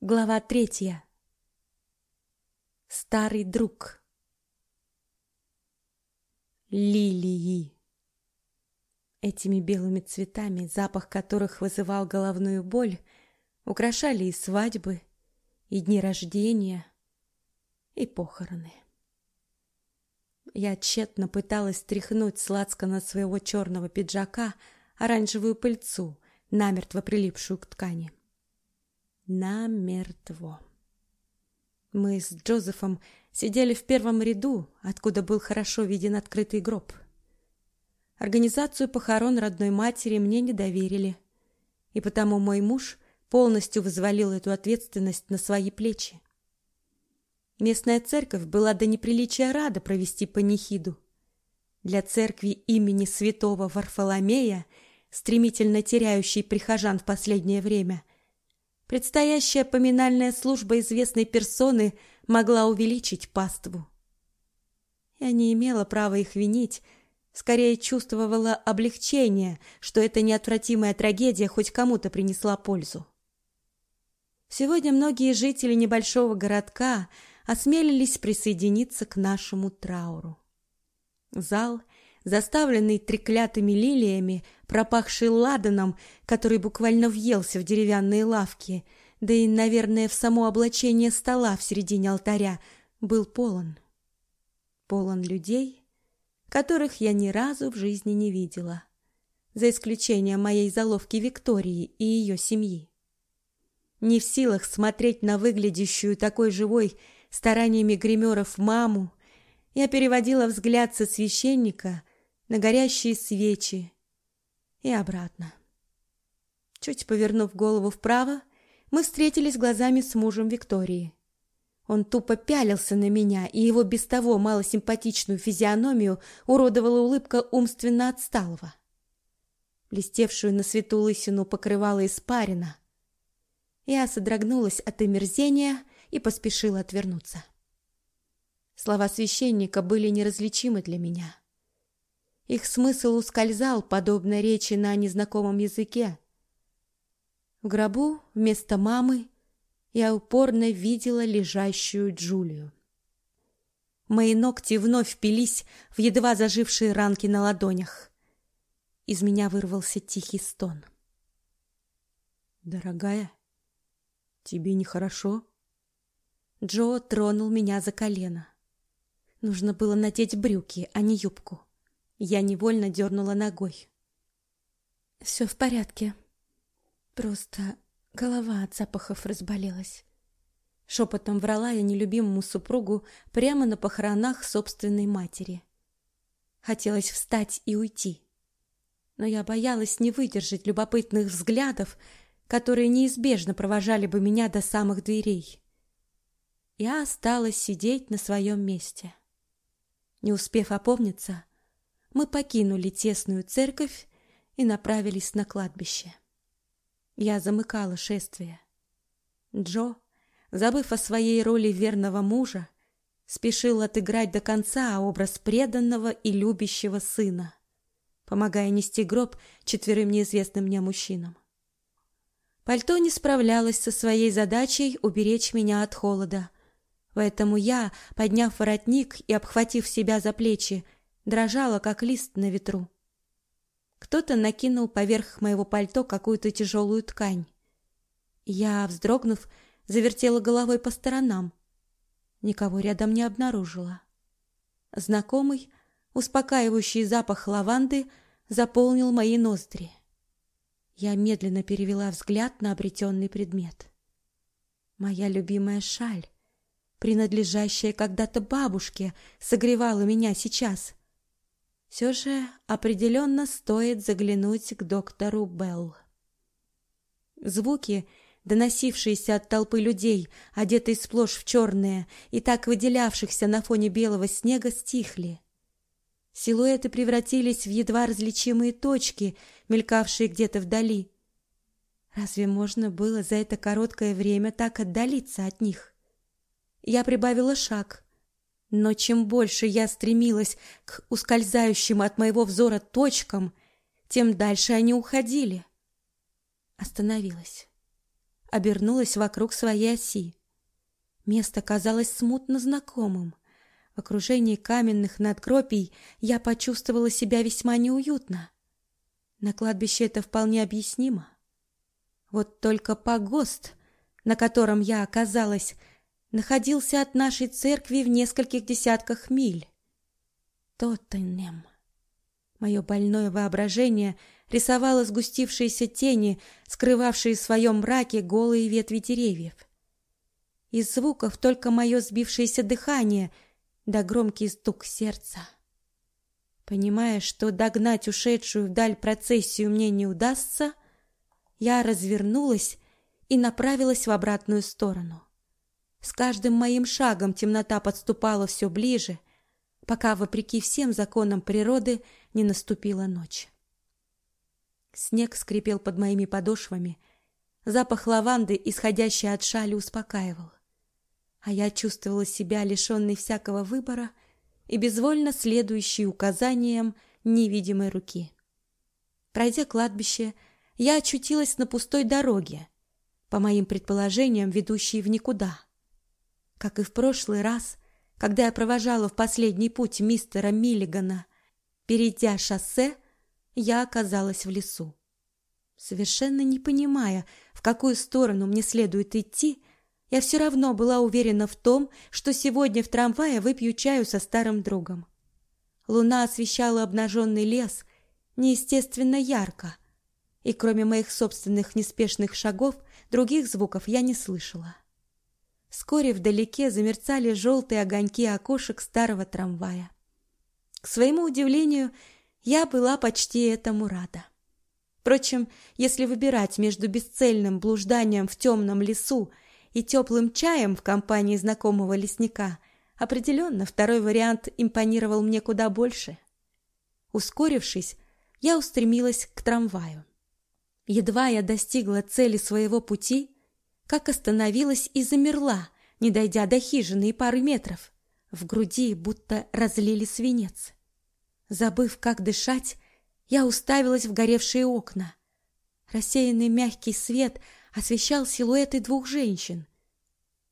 Глава третья. Старый друг. Лилии. Этими белыми цветами, запах которых вызывал головную боль, украшали и свадьбы, и дни рождения, и похороны. Я тщетно пыталась стряхнуть сладко на своего черного пиджака оранжевую пыльцу, намертво прилипшую к ткани намертво. Мы с Джозефом сидели в первом ряду, откуда был хорошо виден открытый гроб. Организацию похорон родной матери мне не доверили, и потому мой муж полностью взвалил эту ответственность на свои плечи. Местная церковь была до неприличия рада провести панихиду. Для церкви имени святого Варфоломея, стремительно теряющей прихожан в последнее время, Предстоящая поминальная служба известной персоны могла увеличить паству. Я не имела права их винить, скорее чувствовала облегчение, что эта неотвратимая трагедия хоть кому-то принесла пользу. Сегодня многие жители небольшого городка осмелились присоединиться к нашему трауру. Зал заставленный треклятыми лилиями, пропахший ладаном, который буквально въелся в деревянные лавки, да и, наверное, в само облачение стола в середине алтаря, был полон. Полон людей, которых я ни разу в жизни не видела, за исключением моей заловки Виктории и ее семьи. Не в силах смотреть на выглядящую такой живой стараниями гримеров маму, я переводила взгляд со священника на горящие свечи и обратно. Чуть повернув голову вправо, мы встретились глазами с мужем Виктории. Он тупо пялился на меня, и его без того малосимпатичную физиономию уродовала улыбка умственно отсталого. Блестевшую на свету лысину покрывала испарина. Я содрогнулась от омерзения и поспешила отвернуться. Слова священника были неразличимы для меня. Их смысл ускользал, подобно речи на незнакомом языке. В гробу вместо мамы я упорно видела лежащую Джулию. Мои ногти вновь впились в едва зажившие ранки на ладонях. Из меня вырвался тихий стон. Дорогая, тебе нехорошо? Джо тронул меня за колено. Нужно было надеть брюки, а не юбку. Я невольно дернула ногой. Все в порядке. Просто голова от запахов разболелась. Шепотом врала я нелюбимому супругу прямо на похоронах собственной матери. Хотелось встать и уйти. Но я боялась не выдержать любопытных взглядов, которые неизбежно провожали бы меня до самых дверей. Я осталась сидеть на своем месте. Не успев опомниться, мы покинули тесную церковь и направились на кладбище. Я замыкала шествие. Джо, забыв о своей роли верного мужа, спешил отыграть до конца образ преданного и любящего сына, помогая нести гроб четверым неизвестным мне мужчинам. Пальто не справлялось со своей задачей уберечь меня от холода, поэтому я, подняв воротник и обхватив себя за плечи, дрожала, как лист на ветру. Кто-то накинул поверх моего пальто какую-то тяжелую ткань. Я, вздрогнув, завертела головой по сторонам. Никого рядом не обнаружила. Знакомый, успокаивающий запах лаванды заполнил мои ноздри. Я медленно перевела взгляд на обретенный предмет. Моя любимая шаль, принадлежащая когда-то бабушке, согревала меня сейчас. Все же определенно стоит заглянуть к доктору Белл. Звуки, доносившиеся от толпы людей, одетой сплошь в черное и так выделявшихся на фоне белого снега, стихли. Силуэты превратились в едва различимые точки, мелькавшие где-то вдали. Разве можно было за это короткое время так отдалиться от них? Я прибавила шаг — но чем больше я стремилась к ускользающим от моего взора точкам, тем дальше они уходили. Остановилась. обернулась вокруг своей оси. Место казалось смутно знакомым. В окружении каменных надгробий я почувствовала себя весьма неуютно. На кладбище это вполне объяснимо. Вот только погост, на котором я оказалась, находился от нашей церкви в нескольких десятках миль. Тоттенем. Мое больное воображение рисовало сгустившиеся тени, скрывавшие в своем мраке голые ветви деревьев. Из звуков только мое сбившееся дыхание да громкий стук сердца. Понимая, что догнать ушедшую вдаль процессию мне не удастся, я развернулась и направилась в обратную сторону. С каждым моим шагом темнота подступала все ближе, пока, вопреки всем законам природы, не наступила ночь. Снег скрипел под моими подошвами, запах лаванды, исходящий от шали, успокаивал. А я чувствовала себя лишенной всякого выбора и безвольно следующей указаниям невидимой руки. Пройдя кладбище, я очутилась на пустой дороге, по моим предположениям, ведущей в никуда. Как и в прошлый раз, когда я провожала в последний путь мистера Миллигана. Перейдя шоссе, я оказалась в лесу. Совершенно не понимая, в какую сторону мне следует идти, я все равно была уверена в том, что сегодня в трамвае выпью чаю со старым другом. Луна освещала обнаженный лес неестественно ярко, и кроме моих собственных неспешных шагов других звуков я не слышала. Вскоре вдалеке замерцали желтые огоньки окошек старого трамвая. К своему удивлению, я была почти этому рада. Впрочем, если выбирать между бесцельным блужданием в темном лесу и теплым чаем в компании знакомого лесника, определенно второй вариант импонировал мне куда больше. Ускорившись, я устремилась к трамваю. Едва я достигла цели своего пути, как остановилась и замерла, не дойдя до хижины и пары метров. В груди будто разлили свинец. Забыв, как дышать, я уставилась в горевшие окна. Рассеянный мягкий свет освещал силуэты двух женщин.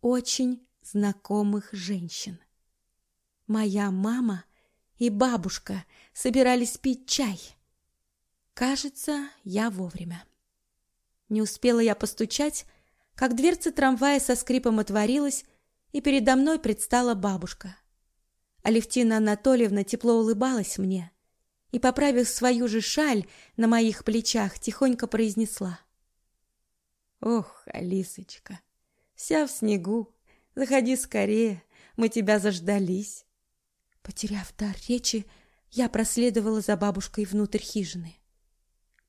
Очень знакомых женщин. Моя мама и бабушка собирались пить чай. Кажется, я вовремя. Не успела я постучать, как дверца трамвая со скрипом отворилась, и передо мной предстала бабушка. Алевтина Анатольевна тепло улыбалась мне и, поправив свою же шаль на моих плечах, тихонько произнесла. «Ох, Алисочка, вся в снегу, заходи скорее, мы тебя заждались». Потеряв дар речи, я проследовала за бабушкой внутрь хижины.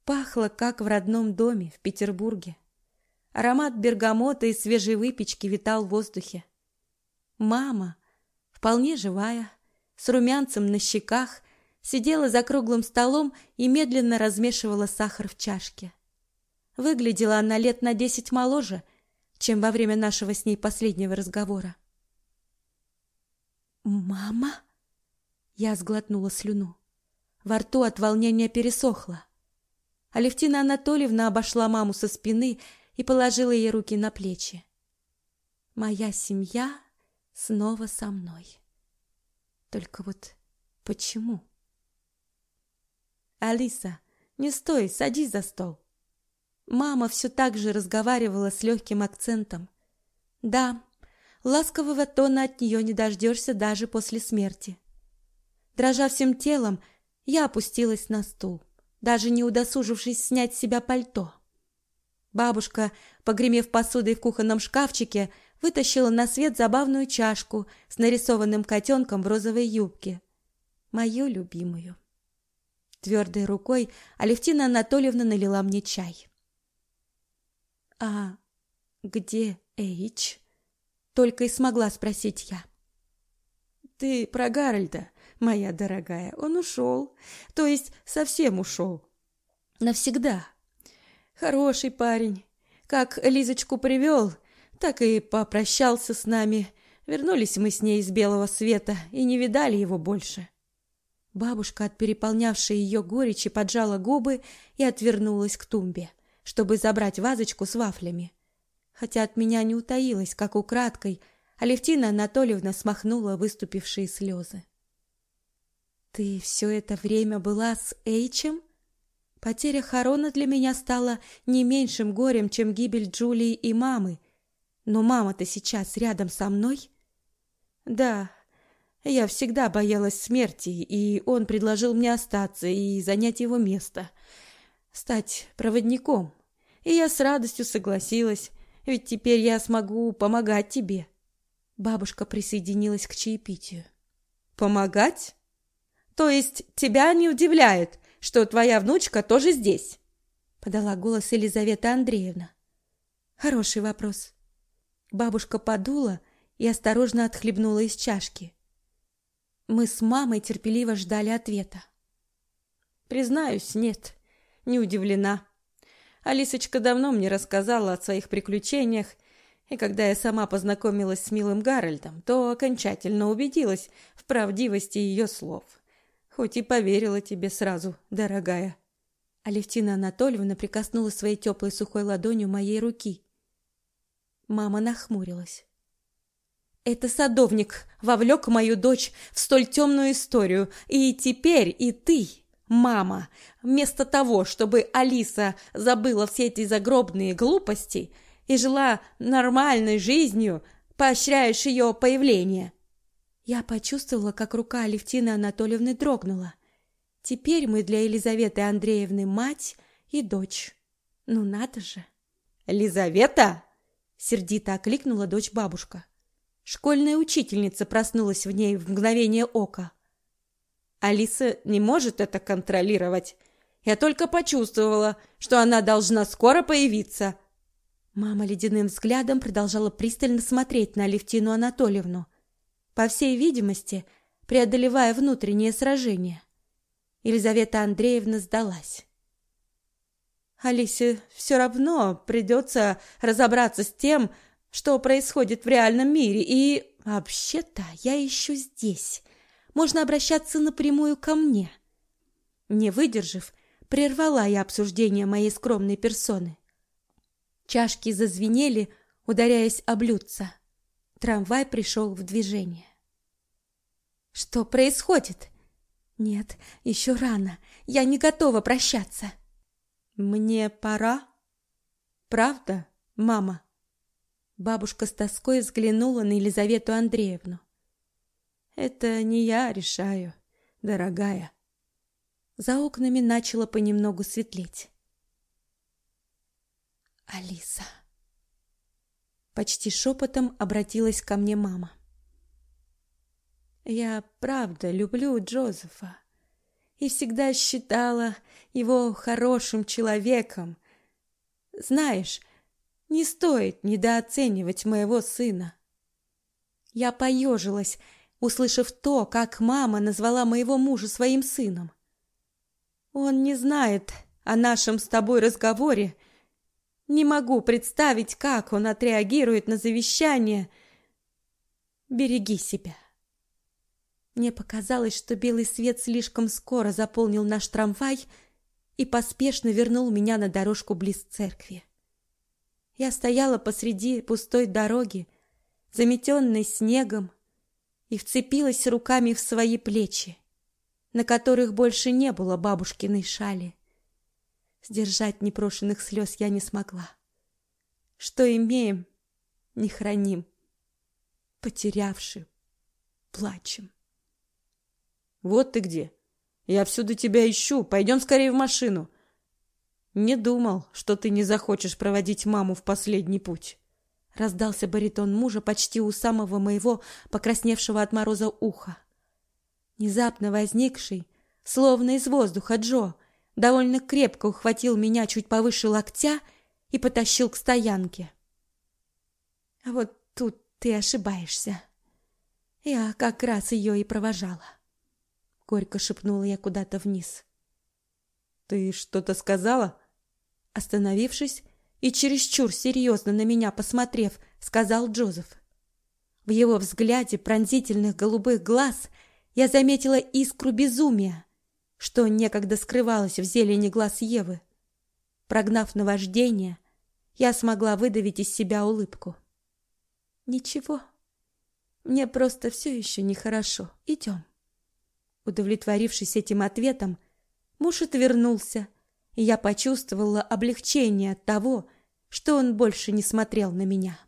Пахло, как в родном доме в Петербурге. Аромат бергамота и свежей выпечки витал в воздухе. Мама, вполне живая, с румянцем на щеках, сидела за круглым столом и медленно размешивала сахар в чашке. Выглядела она лет на десять моложе, чем во время нашего с ней последнего разговора. «Мама?» Я сглотнула слюну. Во рту от волнения пересохло. Алевтина Анатольевна обошла маму со спины и положила ей руки на плечи. Моя семья снова со мной. Только вот почему? Алиса, не стой, садись за стол. Мама все так же разговаривала с легким акцентом. Да, ласкового тона от нее не дождешься даже после смерти. Дрожа всем телом, я опустилась на стул, даже не удосужившись снять с себя пальто. Бабушка, погремев посудой в кухонном шкафчике, вытащила на свет забавную чашку с нарисованным котенком в розовой юбке. Мою любимую. Твердой рукой Алевтина Анатольевна налила мне чай. «А где Эйч?» — только и смогла спросить я. «Ты про Гарольда, моя дорогая. Он ушел. То есть совсем ушел. Навсегда. Хороший парень. Как Лизочку привел, так и попрощался с нами. Вернулись мы с ней из белого света и не видали его больше. Бабушка от переполнявшей ее горечи поджала губы и отвернулась к тумбе, чтобы забрать вазочку с вафлями. хотя от меня не утаилось, как украдкой, Алевтина Анатольевна смахнула выступившие слезы. «Ты все это время была с Эйчем?» Потеря Харона для меня стала не меньшим горем, чем гибель Джулии и мамы. Но мама-то сейчас рядом со мной. Да, я всегда боялась смерти, и он предложил мне остаться и занять его место. Стать проводником. И я с радостью согласилась, ведь теперь я смогу помогать тебе. Бабушка присоединилась к чаепитию. Помогать? То есть тебя не удивляет, что твоя внучка тоже здесь? Подала голос Елизавета Андреевна. Хороший вопрос. Бабушка подула и осторожно отхлебнула из чашки. Мы с мамой терпеливо ждали ответа. Признаюсь, нет, не удивлена. Алисочка давно мне рассказала о своих приключениях, и когда я сама познакомилась с милым Гарольдом, то окончательно убедилась в правдивости ее слов. Хоть и поверила тебе сразу, дорогая. Алевтина Анатольевна прикоснула своей теплой сухой ладонью моей руки. Мама нахмурилась. Это садовник вовлек мою дочь в столь темную историю, и теперь и ты, мама, вместо того, чтобы Алиса забыла все эти загробные глупости и жила нормальной жизнью, поощряешь ее появление. Я почувствовала, как рука Алевтины Анатольевны дрогнула. Теперь мы для Елизаветы Андреевны мать и дочь. Ну надо же. Елизавета, сердито окликнула дочь бабушка. Школьная учительница проснулась в ней в мгновение ока. Алиса не может это контролировать. Я только почувствовала, что она должна скоро появиться. Мама ледяным взглядом продолжала пристально смотреть на Левтину Анатольевну, по всей видимости, преодолевая внутреннее сражение. Елизавета Андреевна сдалась. Алисе все равно придется разобраться с тем, что происходит в реальном мире, и вообще-то я еще здесь. Можно обращаться напрямую ко мне. Не выдержав, прервала я обсуждение моей скромной персоны. Чашки зазвенели, ударяясь о блюдца. Трамвай пришел в движение. Что происходит? Нет, еще рано. Я не готова прощаться. Мне пора. Правда, мама? Бабушка с тоской взглянула на Елизавету Андреевну. Это не я решаю, дорогая. За окнами начало понемногу светлеть. Алиса. Почти шепотом обратилась ко мне мама. Я правда люблю Джозефа и всегда считала его хорошим человеком. Знаешь, не стоит недооценивать моего сына. Я поежилась, услышав то, как мама назвала моего мужа своим сыном. Он не знает о нашем с тобой разговоре. Не могу представить, как он отреагирует на завещание. Береги себя. Мне показалось, что белый свет слишком скоро заполнил наш трамвай и поспешно вернул меня на дорожку близ церкви. Я стояла посреди пустой дороги, заметенной снегом, и вцепилась руками в свои плечи, на которых больше не было бабушкиной шали. Сдержать непрошенных слез я не смогла. Что имеем, не храним. Потерявши, плачем. Вот ты где. Я всюду тебя ищу. Пойдем скорее в машину. Не думал, что ты не захочешь проводить маму в последний путь. Раздался баритон мужа почти у самого моего покрасневшего от мороза уха. Внезапно возникший, словно из воздуха Джо, довольно крепко ухватил меня чуть повыше локтя и потащил к стоянке. А вот тут ты ошибаешься. Я как раз ее и провожала. Горько шепнула я куда-то вниз. Ты что-то сказала? Остановившись и чересчур серьезно на меня посмотрев, сказал Джозеф. В его взгляде пронзительных голубых глаз я заметила искру безумия, что некогда скрывалось в зелени глаз Евы. Прогнав наваждение, я смогла выдавить из себя улыбку. Ничего. Мне просто все еще нехорошо. Идем. Удовлетворившись этим ответом, муж отвернулся, и я почувствовала облегчение от того, что он больше не смотрел на меня.